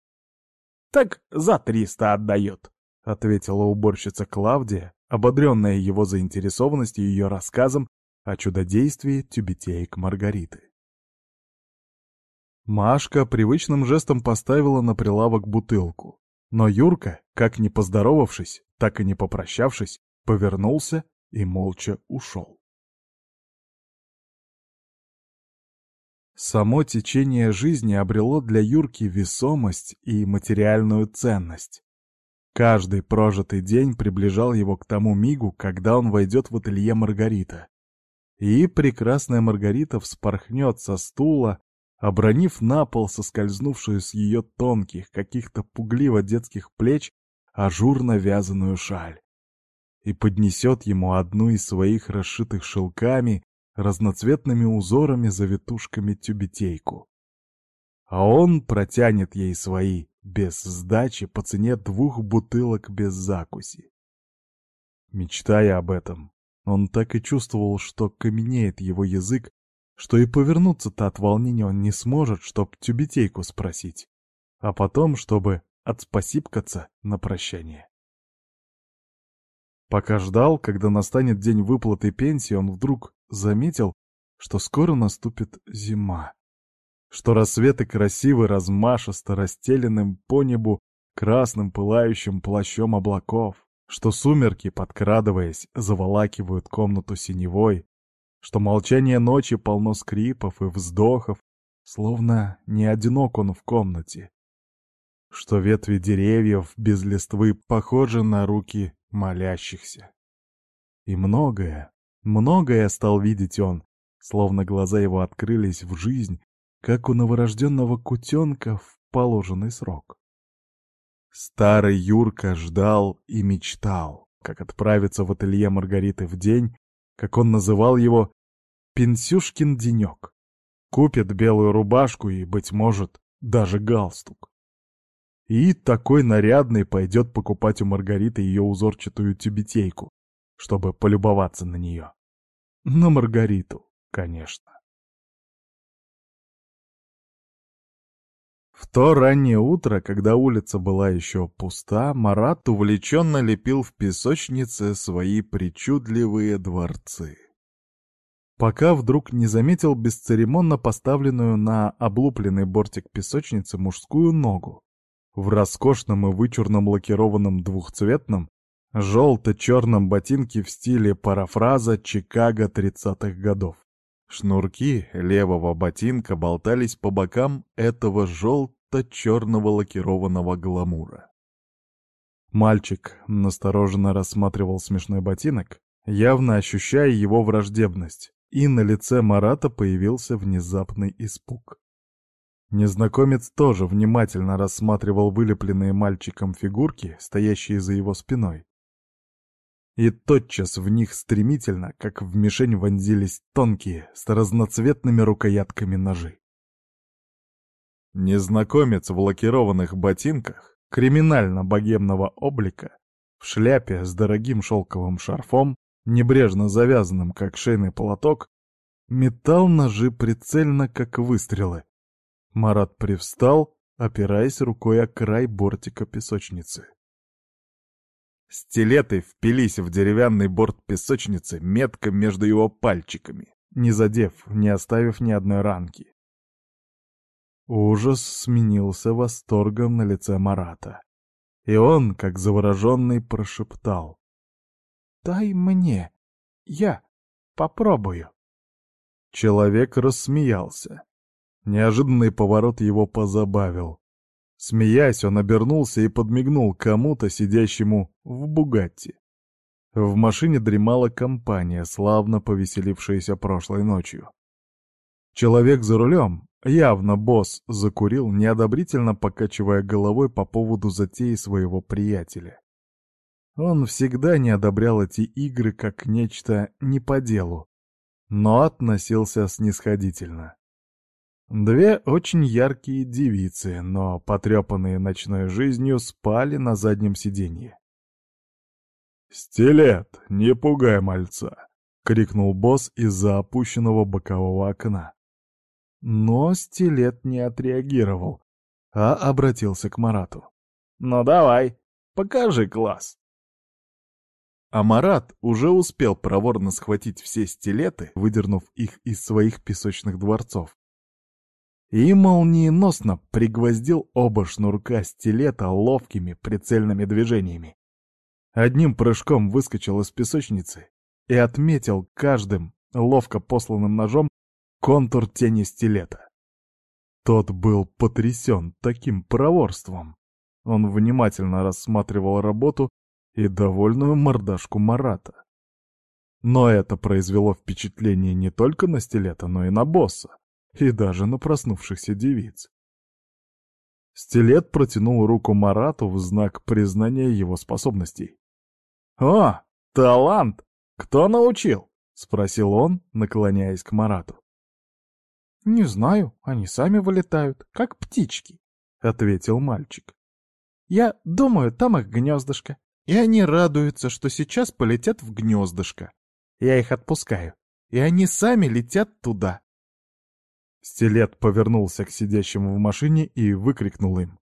«Так за триста отдает», — ответила уборщица Клавдия, ободренная его заинтересованностью ее рассказом о чудодействии тюбетеек Маргариты. Машка привычным жестом поставила на прилавок бутылку, но Юрка, как не поздоровавшись, так и не попрощавшись, повернулся и молча ушел. Само течение жизни обрело для Юрки весомость и материальную ценность. Каждый прожитый день приближал его к тому мигу, когда он войдет в ателье Маргарита. И прекрасная Маргарита вспорхнет со стула, обронив на пол соскользнувшую с ее тонких, каких-то пугливо-детских плеч ажурно вязаную шаль, и поднесет ему одну из своих расшитых шелками разноцветными узорами завитушками тюбетейку. А он протянет ей свои, без сдачи, по цене двух бутылок без закуси. Мечтая об этом, он так и чувствовал, что каменеет его язык, что и повернуться-то от волнения он не сможет, чтоб тюбетейку спросить, а потом, чтобы отспасибкаться на прощание. Пока ждал, когда настанет день выплаты пенсии, он вдруг заметил, что скоро наступит зима. Что рассветы красивы размашисто расстеленным по небу красным пылающим плащом облаков, что сумерки, подкрадываясь, заволакивают комнату синевой, что молчание ночи полно скрипов и вздохов, словно не одинок он в комнате, что ветви деревьев без листвы похожи на руки молящихся. И многое, Многое стал видеть он, словно глаза его открылись в жизнь, как у новорожденного кутенка в положенный срок. Старый Юрка ждал и мечтал, как отправиться в ателье Маргариты в день, как он называл его «Пенсюшкин денек». Купит белую рубашку и, быть может, даже галстук. И такой нарядный пойдет покупать у Маргариты ее узорчатую тюбетейку, чтобы полюбоваться на нее. На Маргариту, конечно. В то раннее утро, когда улица была еще пуста, Марат увлеченно лепил в песочнице свои причудливые дворцы. Пока вдруг не заметил бесцеремонно поставленную на облупленный бортик песочницы мужскую ногу в роскошном и вычурном лакированном двухцветном желто-черном ботинке в стиле парафраза Чикаго 30-х годов. Шнурки левого ботинка болтались по бокам этого желто-черного лакированного гламура. Мальчик настороженно рассматривал смешной ботинок, явно ощущая его враждебность, и на лице Марата появился внезапный испуг. Незнакомец тоже внимательно рассматривал вылепленные мальчиком фигурки, стоящие за его спиной, и тотчас в них стремительно, как в мишень, вонзились тонкие, с разноцветными рукоятками ножи. Незнакомец в лакированных ботинках, криминально-богемного облика, в шляпе с дорогим шелковым шарфом, небрежно завязанным, как шейный платок, метал ножи прицельно, как выстрелы. Марат привстал, опираясь рукой о край бортика песочницы. Стилеты впились в деревянный борт песочницы метко между его пальчиками, не задев, не оставив ни одной ранки. Ужас сменился восторгом на лице Марата. И он, как завороженный, прошептал. «Дай мне, я попробую». Человек рассмеялся. Неожиданный поворот его позабавил. Смеясь, он обернулся и подмигнул кому-то, сидящему в «Бугатти». В машине дремала компания, славно повеселившаяся прошлой ночью. Человек за рулем, явно босс, закурил, неодобрительно покачивая головой по поводу затеи своего приятеля. Он всегда не одобрял эти игры как нечто не по делу, но относился снисходительно. Две очень яркие девицы, но потрепанные ночной жизнью, спали на заднем сиденье. «Стилет, не пугай мальца!» — крикнул босс из-за опущенного бокового окна. Но стилет не отреагировал, а обратился к Марату. «Ну давай, покажи класс!» А Марат уже успел проворно схватить все стилеты, выдернув их из своих песочных дворцов. И молниеносно пригвоздил оба шнурка стилета ловкими прицельными движениями. Одним прыжком выскочил из песочницы и отметил каждым ловко посланным ножом контур тени стилета. Тот был потрясен таким проворством. Он внимательно рассматривал работу и довольную мордашку Марата. Но это произвело впечатление не только на стилета, но и на босса, и даже на проснувшихся девиц. Стилет протянул руку Марату в знак признания его способностей. «О, талант! Кто научил?» — спросил он, наклоняясь к Марату. «Не знаю, они сами вылетают, как птички», — ответил мальчик. «Я думаю, там их гнездышко. И они радуются, что сейчас полетят в гнездышко. Я их отпускаю, и они сами летят туда. Стилет повернулся к сидящему в машине и выкрикнул им.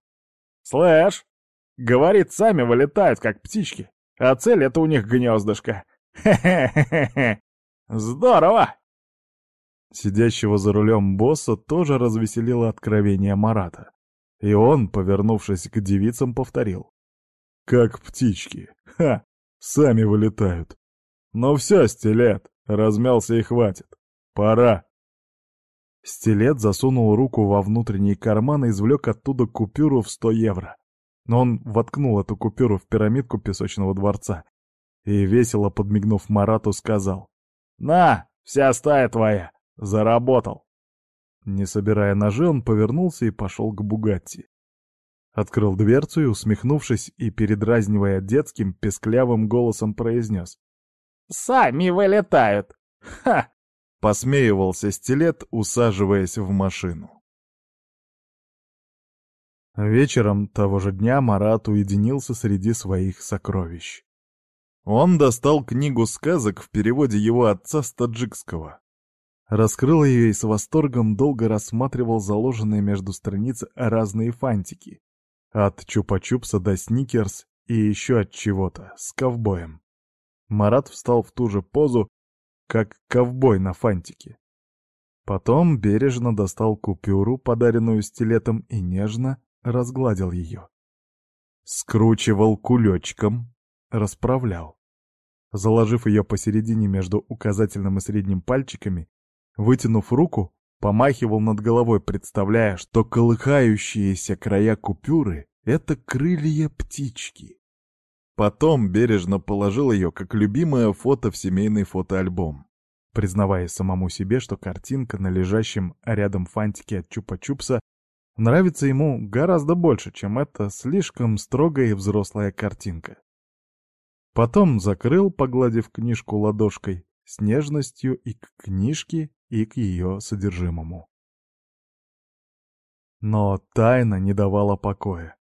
«Слэш! Говорит, сами вылетают, как птички, а цель — это у них гнездышко. Хе-хе-хе-хе! Здорово!» Сидящего за рулем босса тоже развеселило откровение Марата. И он, повернувшись к девицам, повторил. Как птички. Ха! Сами вылетают. Но все, стилет. Размялся и хватит. Пора. Стилет засунул руку во внутренний карман и извлек оттуда купюру в сто евро. Но он воткнул эту купюру в пирамидку песочного дворца и, весело подмигнув Марату, сказал «На, вся стая твоя! Заработал!» Не собирая ножи, он повернулся и пошел к Бугатти. Открыл дверцу и, усмехнувшись и передразнивая детским, песклявым голосом произнес. «Сами вылетают! Ха!» — посмеивался стилет, усаживаясь в машину. Вечером того же дня Марат уединился среди своих сокровищ. Он достал книгу сказок в переводе его отца с таджикского. Раскрыл ее и с восторгом долго рассматривал заложенные между страниц разные фантики, от чупа-чупса до сникерс и еще от чего-то, с ковбоем. Марат встал в ту же позу, как ковбой на фантике. Потом бережно достал купюру, подаренную стилетом, и нежно разгладил ее. Скручивал кулечком, расправлял. Заложив ее посередине между указательным и средним пальчиками, вытянув руку, помахивал над головой, представляя, что колыхающиеся края купюры — это крылья птички. Потом бережно положил ее, как любимое фото в семейный фотоальбом, признавая самому себе, что картинка на лежащем рядом фантике от Чупа-Чупса нравится ему гораздо больше, чем эта слишком строгая и взрослая картинка. Потом закрыл, погладив книжку ладошкой, с нежностью и к книжке, и к ее содержимому. Но тайна не давала покоя.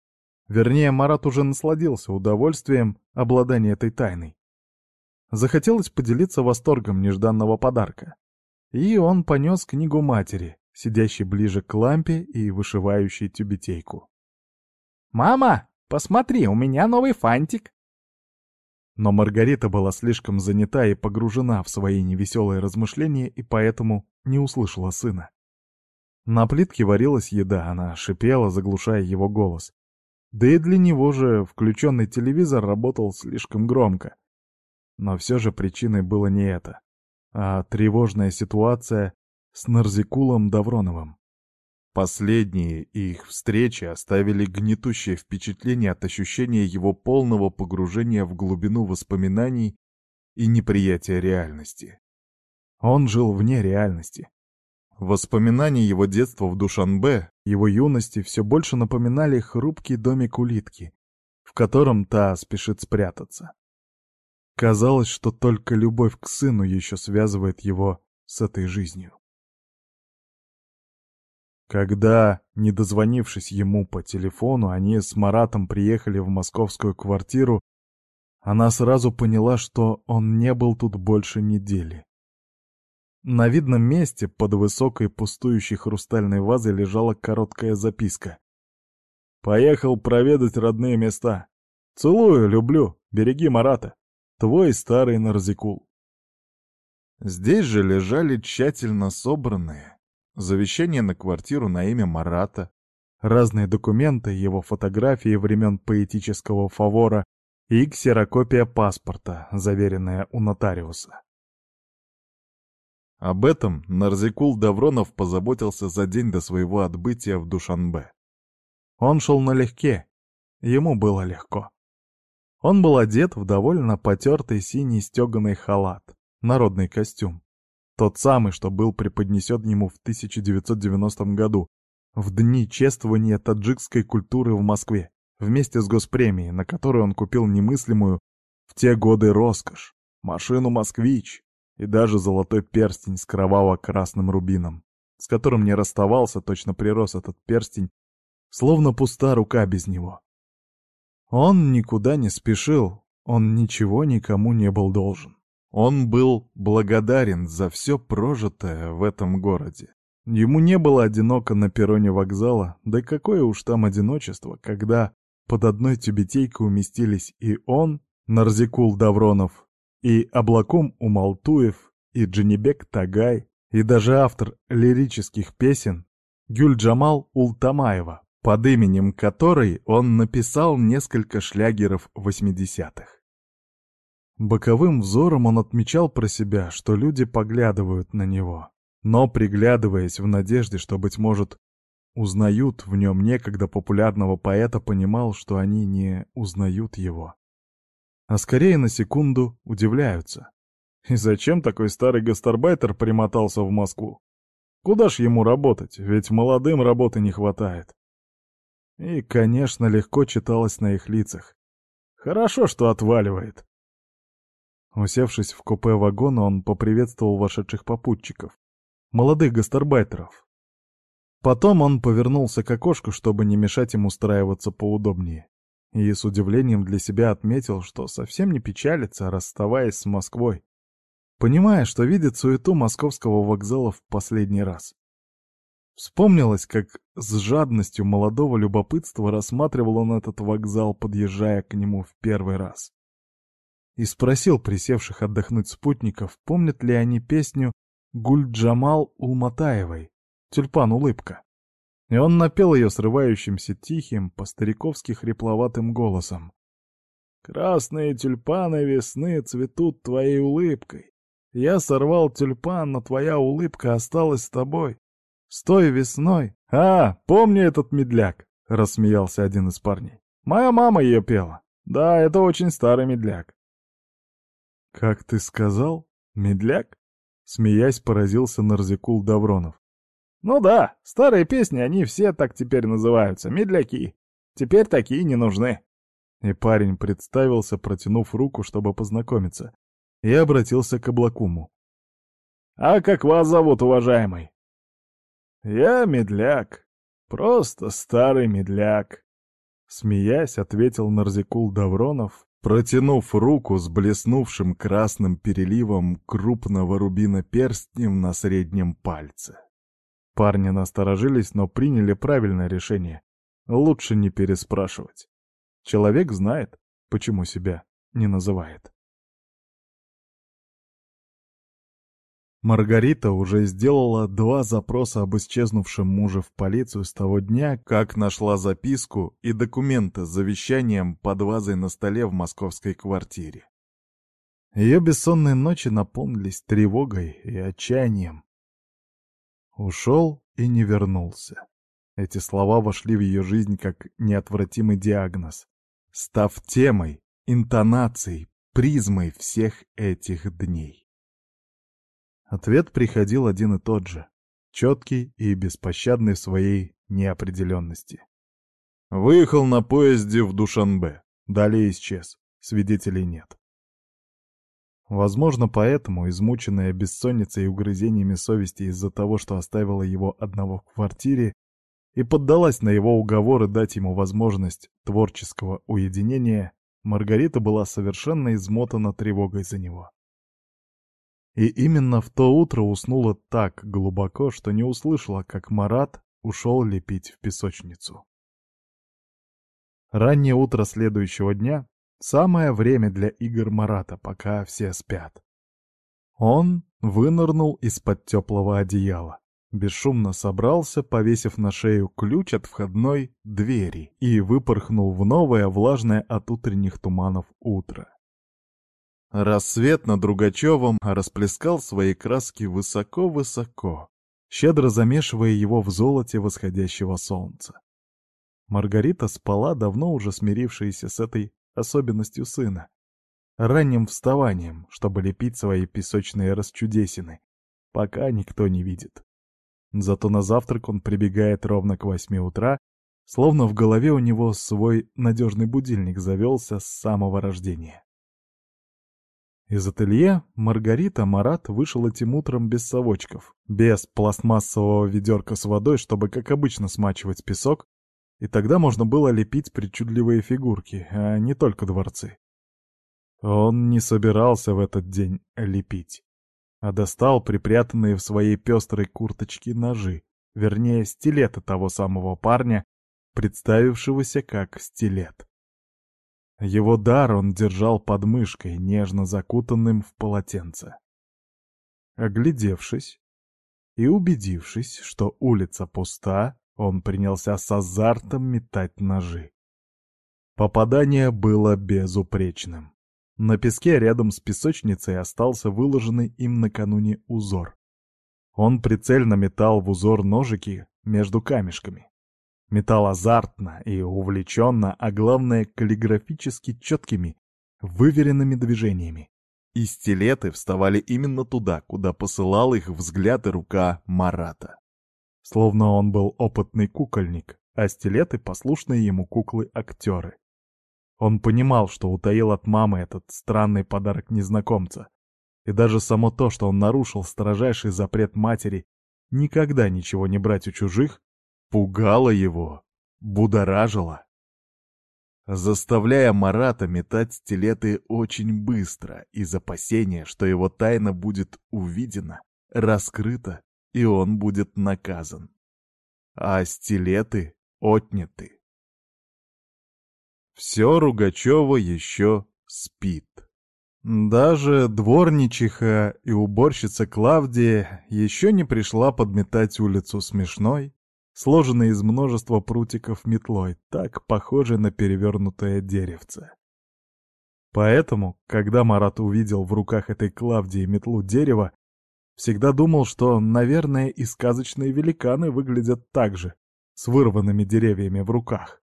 Вернее, Марат уже насладился удовольствием обладания этой тайной. Захотелось поделиться восторгом нежданного подарка. И он понес книгу матери, сидящей ближе к лампе и вышивающей тюбетейку. «Мама, посмотри, у меня новый фантик!» Но Маргарита была слишком занята и погружена в свои невеселые размышления и поэтому не услышала сына. На плитке варилась еда, она шипела, заглушая его голос. Да и для него же включенный телевизор работал слишком громко. Но все же причиной было не это, а тревожная ситуация с Нарзикулом Давроновым. Последние их встречи оставили гнетущее впечатление от ощущения его полного погружения в глубину воспоминаний и неприятия реальности. Он жил вне реальности. Воспоминания его детства в Душанбе, его юности все больше напоминали хрупкий домик улитки, в котором та спешит спрятаться. Казалось, что только любовь к сыну еще связывает его с этой жизнью. Когда, не дозвонившись ему по телефону, они с Маратом приехали в московскую квартиру, она сразу поняла, что он не был тут больше недели. На видном месте под высокой пустующей хрустальной вазой лежала короткая записка. «Поехал проведать родные места. Целую, люблю, береги Марата. Твой старый Нарзикул». Здесь же лежали тщательно собранные, завещание на квартиру на имя Марата, разные документы, его фотографии времен поэтического фавора и ксерокопия паспорта, заверенная у нотариуса. Об этом Нарзикул Давронов позаботился за день до своего отбытия в Душанбе. Он шел налегке, ему было легко. Он был одет в довольно потертый синий стеганый халат, народный костюм. Тот самый, что был преподнесен ему в 1990 году, в дни чествования таджикской культуры в Москве, вместе с госпремией, на которую он купил немыслимую в те годы роскошь, машину «Москвич» и даже золотой перстень с кроваво-красным рубином, с которым не расставался, точно прирос этот перстень, словно пуста рука без него. Он никуда не спешил, он ничего никому не был должен. Он был благодарен за все прожитое в этом городе. Ему не было одиноко на перроне вокзала, да какое уж там одиночество, когда под одной тюбетейкой уместились и он, Нарзикул Давронов, и Облаком Умалтуев, и Джанибек Тагай, и даже автор лирических песен Гюль-Джамал Ултамаева, под именем которой он написал несколько шлягеров 80-х. Боковым взором он отмечал про себя, что люди поглядывают на него, но приглядываясь в надежде, что, быть может, узнают в нем некогда популярного поэта, понимал, что они не узнают его. А скорее на секунду удивляются. И зачем такой старый гастарбайтер примотался в Москву? Куда ж ему работать, ведь молодым работы не хватает. И, конечно, легко читалось на их лицах. Хорошо, что отваливает. Усевшись в купе вагона, он поприветствовал вошедших попутчиков, молодых гастарбайтеров. Потом он повернулся к окошку, чтобы не мешать им устраиваться поудобнее, и с удивлением для себя отметил, что совсем не печалится, расставаясь с Москвой, понимая, что видит суету московского вокзала в последний раз. Вспомнилось, как с жадностью молодого любопытства рассматривал он этот вокзал, подъезжая к нему в первый раз и спросил присевших отдохнуть спутников, помнят ли они песню Гульджамал Улматаевой «Тюльпан улыбка». И он напел ее срывающимся тихим, по-стариковски хрипловатым голосом. «Красные тюльпаны весны цветут твоей улыбкой. Я сорвал тюльпан, но твоя улыбка осталась с тобой. С той весной...» «А, помню этот медляк!» — рассмеялся один из парней. «Моя мама ее пела. Да, это очень старый медляк. «Как ты сказал? Медляк?» Смеясь, поразился Нарзикул Давронов. «Ну да, старые песни, они все так теперь называются, медляки. Теперь такие не нужны». И парень представился, протянув руку, чтобы познакомиться, и обратился к Облакуму. «А как вас зовут, уважаемый?» «Я медляк. Просто старый медляк», — смеясь, ответил Нарзикул Давронов, Протянув руку с блеснувшим красным переливом крупного рубина перстнем на среднем пальце. Парни насторожились, но приняли правильное решение. Лучше не переспрашивать. Человек знает, почему себя не называет. Маргарита уже сделала два запроса об исчезнувшем муже в полицию с того дня, как нашла записку и документы с завещанием под вазой на столе в московской квартире. Ее бессонные ночи наполнились тревогой и отчаянием. Ушел и не вернулся. Эти слова вошли в ее жизнь как неотвратимый диагноз, став темой, интонацией, призмой всех этих дней. Ответ приходил один и тот же, четкий и беспощадный в своей неопределенности. Выехал на поезде в Душанбе, далее исчез, свидетелей нет. Возможно, поэтому, измученная бессонницей и угрызениями совести из-за того, что оставила его одного в квартире, и поддалась на его уговоры дать ему возможность творческого уединения, Маргарита была совершенно измотана тревогой за него. И именно в то утро уснула так глубоко, что не услышала, как Марат ушел лепить в песочницу. Раннее утро следующего дня Самое время для игр Марата, пока все спят. Он вынырнул из-под теплого одеяла, бесшумно собрался, повесив на шею ключ от входной двери и выпорхнул в новое, влажное от утренних туманов утро. Рассвет над Другачевым расплескал свои краски высоко-высоко, щедро замешивая его в золоте восходящего солнца. Маргарита спала, давно уже смирившаяся с этой особенностью сына. Ранним вставанием, чтобы лепить свои песочные расчудесины, пока никто не видит. Зато на завтрак он прибегает ровно к восьми утра, словно в голове у него свой надежный будильник завелся с самого рождения. Из ателье Маргарита Марат вышел этим утром без совочков, без пластмассового ведерка с водой, чтобы, как обычно, смачивать песок, и тогда можно было лепить причудливые фигурки, а не только дворцы. Он не собирался в этот день лепить, а достал припрятанные в своей пестрой курточке ножи, вернее, стилеты того самого парня, представившегося как стилет. Его дар он держал под мышкой, нежно закутанным в полотенце. Оглядевшись и убедившись, что улица пуста, он принялся с азартом метать ножи. Попадание было безупречным. На песке рядом с песочницей остался выложенный им накануне узор. Он прицельно метал в узор ножики между камешками. Метал азартно и увлеченно, а главное каллиграфически четкими, выверенными движениями. И стилеты вставали именно туда, куда посылал их взгляд и рука Марата. Словно он был опытный кукольник, а стилеты — послушные ему куклы-актеры. Он понимал, что утаил от мамы этот странный подарок незнакомца. И даже само то, что он нарушил строжайший запрет матери никогда ничего не брать у чужих, пугало его, будоражило. Заставляя Марата метать стилеты очень быстро, из опасения, что его тайна будет увидена, раскрыта и он будет наказан. А стилеты отняты. Все Ругачева еще спит. Даже дворничиха и уборщица Клавдия еще не пришла подметать улицу смешной, сложенной из множества прутиков метлой, так похожей на перевернутое деревце. Поэтому, когда Марат увидел в руках этой Клавдии метлу дерева, Всегда думал, что, наверное, и сказочные великаны выглядят так же, с вырванными деревьями в руках.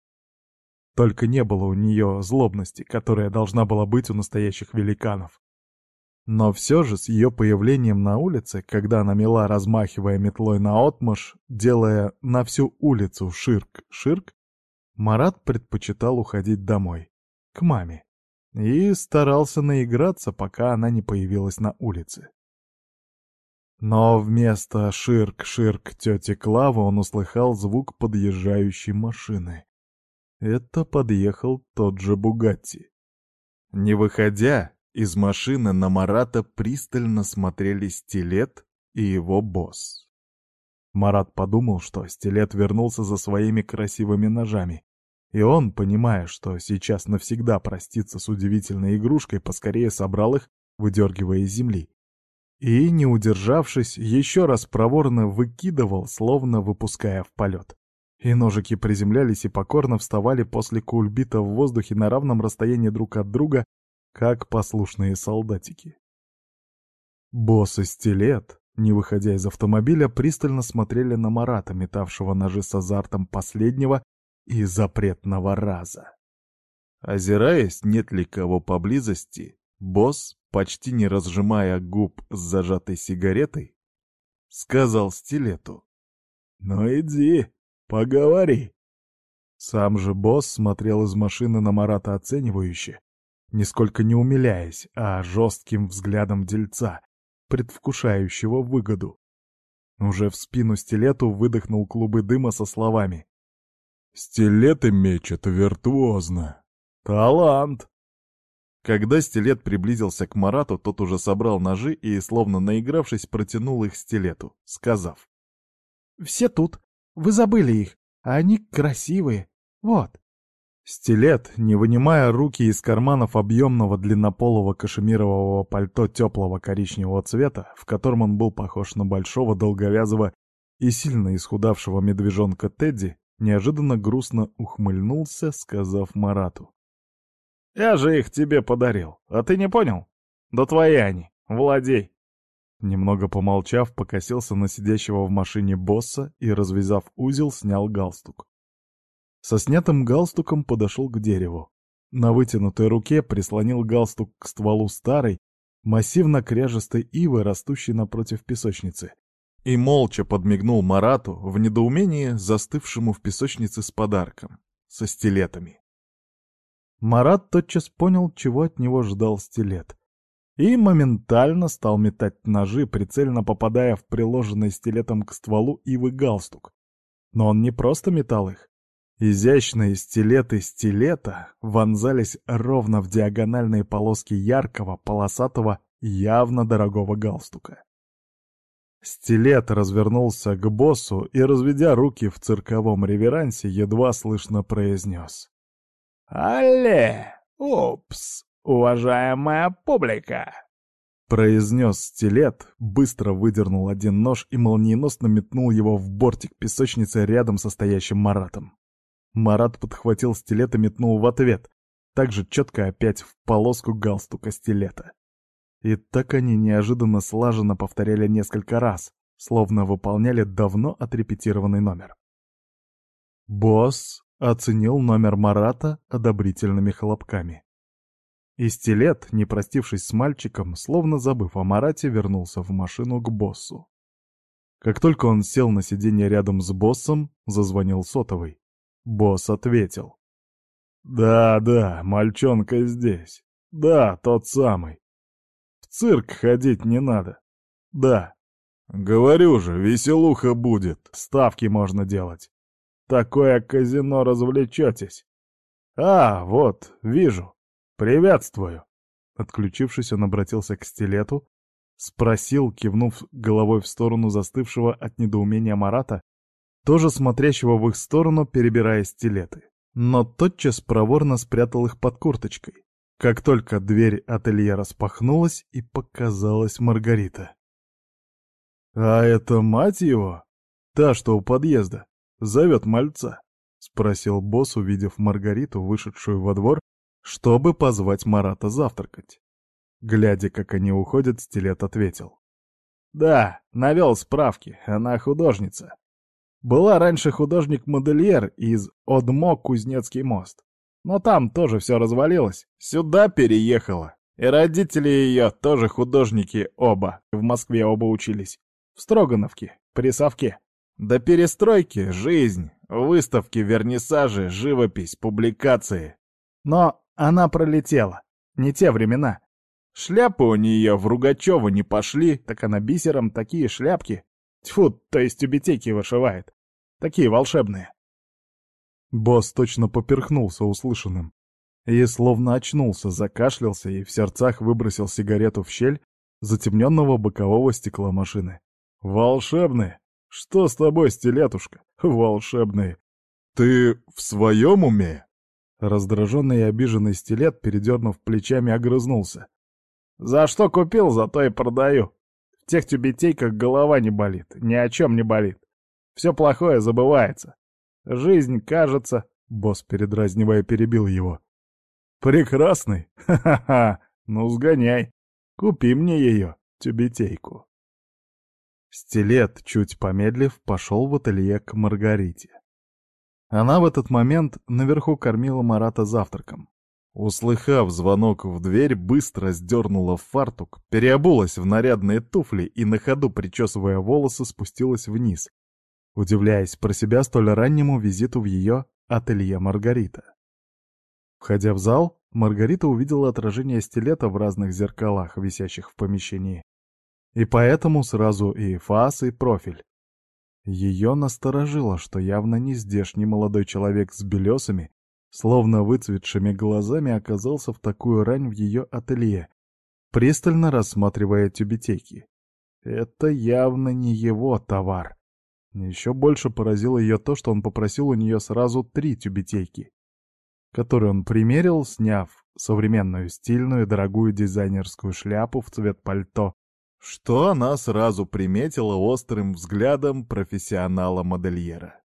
Только не было у нее злобности, которая должна была быть у настоящих великанов. Но все же с ее появлением на улице, когда она мела, размахивая метлой наотмашь, делая на всю улицу ширк-ширк, Марат предпочитал уходить домой, к маме, и старался наиграться, пока она не появилась на улице. Но вместо «ширк-ширк» тети Клавы он услыхал звук подъезжающей машины. Это подъехал тот же Бугатти. Не выходя из машины, на Марата пристально смотрели Стилет и его босс. Марат подумал, что Стилет вернулся за своими красивыми ножами, и он, понимая, что сейчас навсегда простится с удивительной игрушкой, поскорее собрал их, выдергивая из земли. И, не удержавшись, еще раз проворно выкидывал, словно выпуская в полет. И ножики приземлялись и покорно вставали после кульбита в воздухе на равном расстоянии друг от друга, как послушные солдатики. Босс и стилет, не выходя из автомобиля, пристально смотрели на Марата, метавшего ножи с азартом последнего и запретного раза. Озираясь, нет ли кого поблизости, босс почти не разжимая губ с зажатой сигаретой, сказал стилету. «Ну иди, поговори». Сам же босс смотрел из машины на Марата оценивающе, нисколько не умиляясь, а жестким взглядом дельца, предвкушающего выгоду. Уже в спину стилету выдохнул клубы дыма со словами. «Стилеты мечет виртуозно. Талант!» Когда стилет приблизился к Марату, тот уже собрал ножи и, словно наигравшись, протянул их стилету, сказав. «Все тут. Вы забыли их, а они красивые. Вот». Стилет, не вынимая руки из карманов объемного длиннополого кашемирового пальто теплого коричневого цвета, в котором он был похож на большого долговязого и сильно исхудавшего медвежонка Тедди, неожиданно грустно ухмыльнулся, сказав Марату. «Я же их тебе подарил, а ты не понял? Да твои они, владей!» Немного помолчав, покосился на сидящего в машине босса и, развязав узел, снял галстук. Со снятым галстуком подошел к дереву. На вытянутой руке прислонил галстук к стволу старой, массивно-кряжестой ивы, растущей напротив песочницы. И молча подмигнул Марату в недоумении, застывшему в песочнице с подарком, со стилетами. Марат тотчас понял, чего от него ждал стилет. И моментально стал метать ножи, прицельно попадая в приложенный стилетом к стволу ивы галстук. Но он не просто метал их, Изящные стилеты стилета вонзались ровно в диагональные полоски яркого, полосатого, явно дорогого галстука. Стилет развернулся к боссу и, разведя руки в цирковом реверансе, едва слышно произнес. «Алле! Упс! Уважаемая публика!» Произнес стилет, быстро выдернул один нож и молниеносно метнул его в бортик песочницы рядом со стоящим Маратом. Марат подхватил стилет и метнул в ответ, также четко опять в полоску галстука стилета. И так они неожиданно слаженно повторяли несколько раз, словно выполняли давно отрепетированный номер. Босс оценил номер Марата одобрительными хлопками. И стилет, не простившись с мальчиком, словно забыв о Марате, вернулся в машину к боссу. Как только он сел на сиденье рядом с боссом, зазвонил сотовый. Босс ответил. «Да-да, мальчонка здесь. Да, тот самый. В цирк ходить не надо. Да. Говорю же, веселуха будет, ставки можно делать. Такое казино развлечетесь. А, вот, вижу. Приветствую». Отключившись, он обратился к стилету, спросил, кивнув головой в сторону застывшего от недоумения Марата, тоже смотрящего в их сторону, перебирая стилеты. Но тотчас проворно спрятал их под курточкой. Как только дверь ателье распахнулась, и показалась Маргарита. «А это мать его? Та, что у подъезда. Зовет мальца?» — спросил босс, увидев Маргариту, вышедшую во двор, чтобы позвать Марата завтракать. Глядя, как они уходят, стилет ответил. «Да, навел справки, она художница. Была раньше художник-модельер из Одмо Кузнецкий мост. Но там тоже все развалилось. Сюда переехала. И родители ее тоже художники оба. В Москве оба учились. В Строгановке, при Совке. До перестройки — жизнь, выставки, вернисажи, живопись, публикации. Но она пролетела. Не те времена. Шляпы у нее в Ругачева не пошли, так она бисером такие шляпки. Тьфу, то есть тюбетейки вышивает. Такие волшебные. Босс точно поперхнулся услышанным. И словно очнулся, закашлялся и в сердцах выбросил сигарету в щель затемненного бокового стекла машины. «Волшебные? Что с тобой, стилетушка? Волшебные! Ты в своем уме?» Раздраженный и обиженный стилет, передернув плечами, огрызнулся. «За что купил, за то и продаю тех тюбетейках голова не болит, ни о чем не болит. Все плохое забывается. Жизнь, кажется...» Босс, передразнивая, перебил его. «Прекрасный? Ха-ха-ха! Ну, сгоняй. Купи мне ее, тюбетейку». Стилет, чуть помедлив, пошел в ателье к Маргарите. Она в этот момент наверху кормила Марата завтраком. Услыхав звонок в дверь, быстро сдернула фартук, переобулась в нарядные туфли и на ходу, причесывая волосы, спустилась вниз, удивляясь про себя столь раннему визиту в ее ателье Маргарита. Входя в зал, Маргарита увидела отражение стилета в разных зеркалах, висящих в помещении. И поэтому сразу и фас, и профиль. Ее насторожило, что явно не здешний молодой человек с белесами, словно выцветшими глазами оказался в такую рань в ее ателье, пристально рассматривая тюбетейки. Это явно не его товар. Еще больше поразило ее то, что он попросил у нее сразу три тюбетейки, которые он примерил, сняв современную стильную дорогую дизайнерскую шляпу в цвет пальто, что она сразу приметила острым взглядом профессионала-модельера.